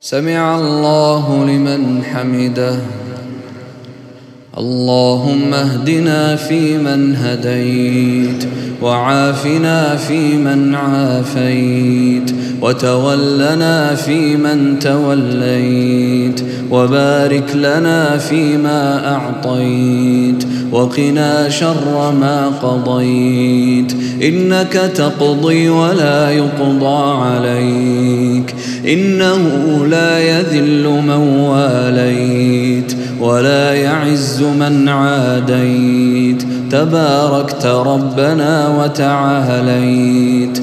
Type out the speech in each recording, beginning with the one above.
سمع الله لمن حمده. اللهم اهدنا فيمن هديت وعافنا فيمن عافيت. وتولنا فيمن توليت وبارك لنا فيما أعطيت وقنا شر ما قضيت إنك تقضي ولا يقضى عليك إنه لا يذل من واليت ولا يعز من عاديت تباركت ربنا وتعاليت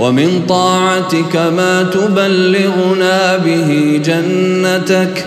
ومن طاعتك ما تبلغنا به جنتك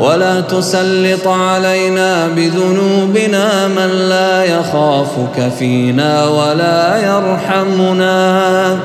ولا تسلط علينا بذنوبنا من لا يخافك فينا ولا يرحمنا.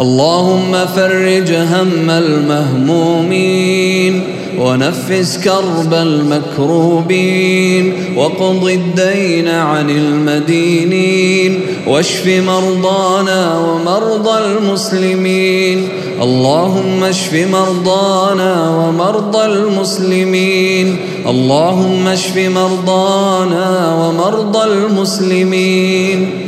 اللهم فرج هم المهمومين. ونفس كرب المكروبين وقض الدين عن المدينين واشف مرضانا ومرضى المسلمين اللهم اشف مرضانا ومرضى المسلمين اللهم اشف مرضانا ومرضى المسلمين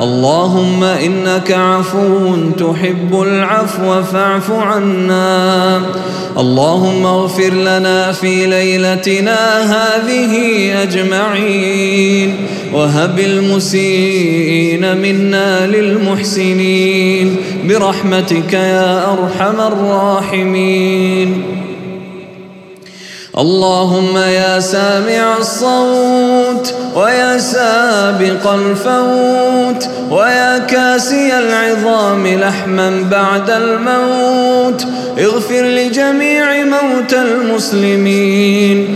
اللهم إنك عفو تحب العفو فاعف عنا. اللهم اغفر لنا في ليلتنا هذه أجمعين. وهب المسيئين منا للمحسنين. برحمتك يا أرحم الراحمين. اللهم يا سامع الصوت ويا سابق الفوت ويا كاسي العظام لحما بعد الموت اغفر لجميع موتى المسلمين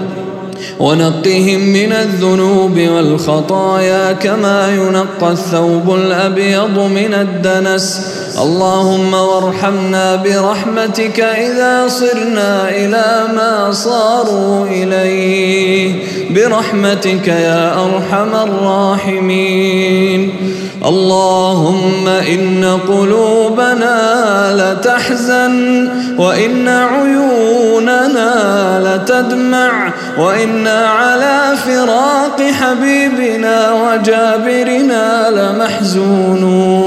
ونقهم من الذنوب والخطايا كما ينقى الثوب الأبيض من الدنس. اللهم وارحمنا برحمتك إذا صرنا إلى ما صاروا إليه. برحمتك يا أرحم الراحمين. اللهم إن قلوبنا لتحزن وإن عيوننا لتدمع وإنا على فراق حبيبنا وجابرنا لمحزونون.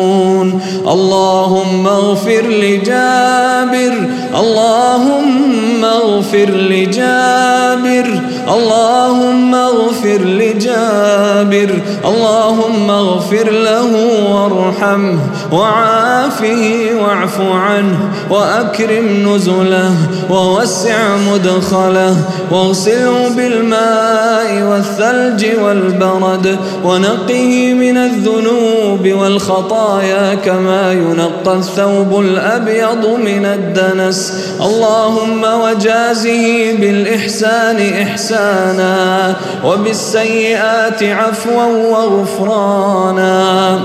اللهم اغفر لجابر اللهم اغفر لجابر اللهم اغفر لجابر اللهم اغفر له وارحمه وعافه واعف عنه وأكرم نزله ووسع مدخله واغسله بالماء والثلج والبرد ونقه من الذنوب والخطايا كما ينقى الثوب الأبيض من الدنس. اللهم وجازه بالإحسان إحسانا وبالسيئات عفوا وغفرانا.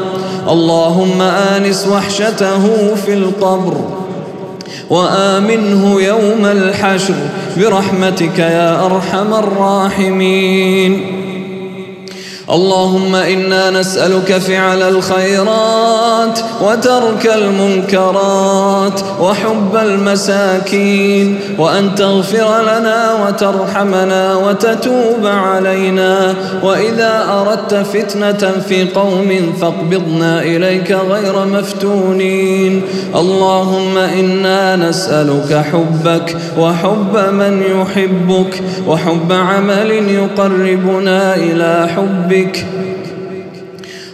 اللهم آنس وحشته في القبر وآمنه يوم الحشر. برحمتك يا أرحم الراحمين. اللهم إنا نسألك فعل الخيرات وترك المنكرات وحب المساكين وأن تغفر لنا وترحمنا وتتوب علينا وإذا أردت فتنة في قوم فاقبضنا إليك غير مفتونين اللهم إنا نسألك حبك وحب من يحبك وحب عمل يقربنا إلى حبك بك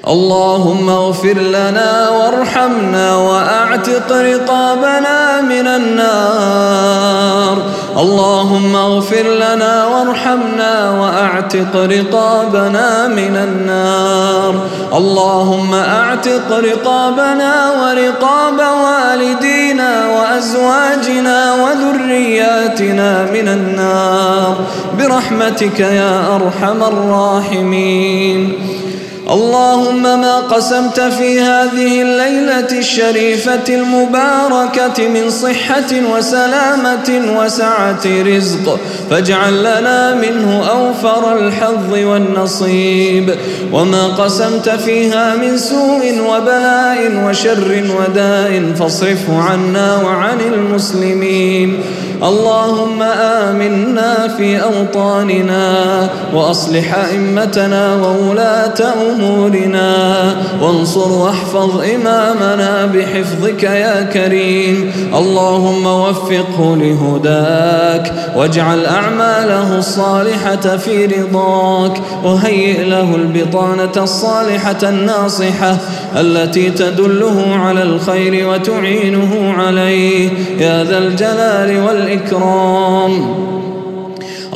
اللهم اغفر لنا وارحمنا واعتق رقابنا من النار. اللهم اغفر لنا وارحمنا واعتق رقابنا من النار. اللهم اعتق رقابنا ورقاب والدينا وازواجنا وذرياتنا من النار. برحمتك يا ارحم الراحمين. اللهم ما قسمت في هذه الليلة الشريفة المباركة من صحة وسلامة وسعة رزق فاجعل لنا منه أوفر الحظ والنصيب. وما قسمت فيها من سوء وبلاء وشر وداء فاصرفه عنا وعن المسلمين. اللهم آمنا في أوطاننا وأصلح أئمتنا وولاة أمورنا وانصر واحفظ إمامنا بحفظك يا كريم اللهم وفقه لهداك واجعل أعماله الصالحة في رضاك وهيئ له البطانة الصالحة الناصحة التي تدله على الخير وتعينه عليه يا ذا الجلال والإكرام والإكرام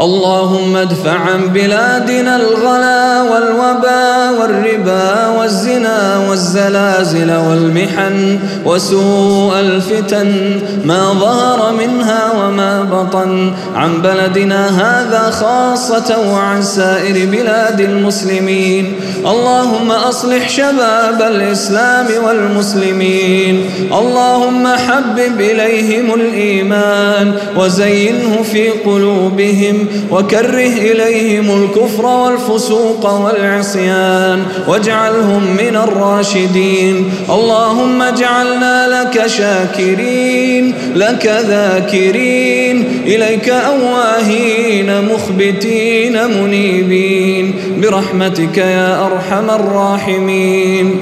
اللهم ادفع عن بلادنا الغلا والوبا والربا والزنا والزلازل والمحن وسوء الفتن ما ظهر منها وما بطن عن بلدنا هذا خاصة وعن سائر بلاد المسلمين. اللهم أصلح شباب الإسلام والمسلمين. اللهم حبب إليهم الإيمان وزينه في قلوبهم وكره إليهم الكفر والفسوق والعصيان واجعلهم من الراشدين. اللهم اجعلنا لك شاكرين لك ذاكرين إليك أواهين مخبتين منيبين. برحمتك يا أرحم الراحمين.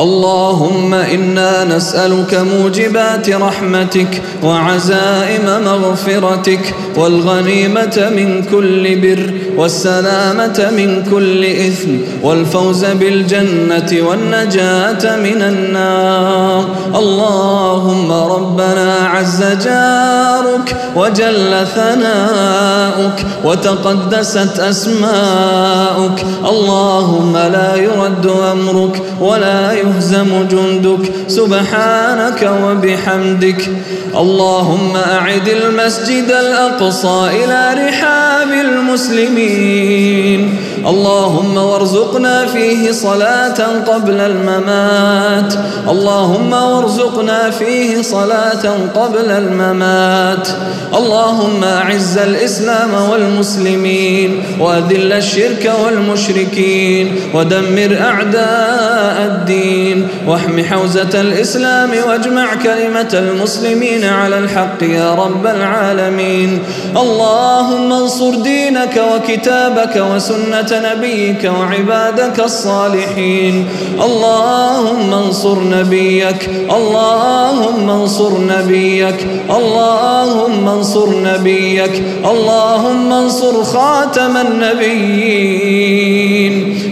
اللهم إنا نسألك موجبات رحمتك وعزائم مغفرتك والغنيمة من كل بر والسلامة من كل إثم والفوز بالجنة والنجاة من النار اللهم ربنا عز جارك وجل ثناؤك وتقدست أسماؤك اللهم لا يرد أمرك ولا يهزم جندك. سبحانك وبحمدك. اللهم أعد المسجد الأقصى إلى رحاب المسلمين. اللهم وارزقنا فيه صلاة قبل الممات. اللهم وارزقنا فيه صلاة قبل الممات. اللهم أعز الإسلام والمسلمين وأذل الشرك والمشركين ودمر أعداء الدين واحم حوزة الإسلام واجمع كلمة المسلمين على الحق يا رب العالمين. اللهم انصر دينك وكتابك وسنة نبيك وعبادك الصالحين. اللهم انصر نبيك اللهم انصر نبيك اللهم انصر نبيك اللهم انصر خاتم النبيين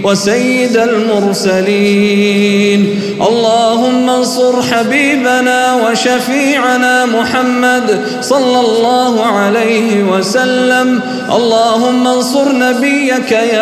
وسيد المرسلين. اللهم انصر حبيبنا وشفيعنا محمد صلى الله عليه وسلم. اللهم انصر نبيك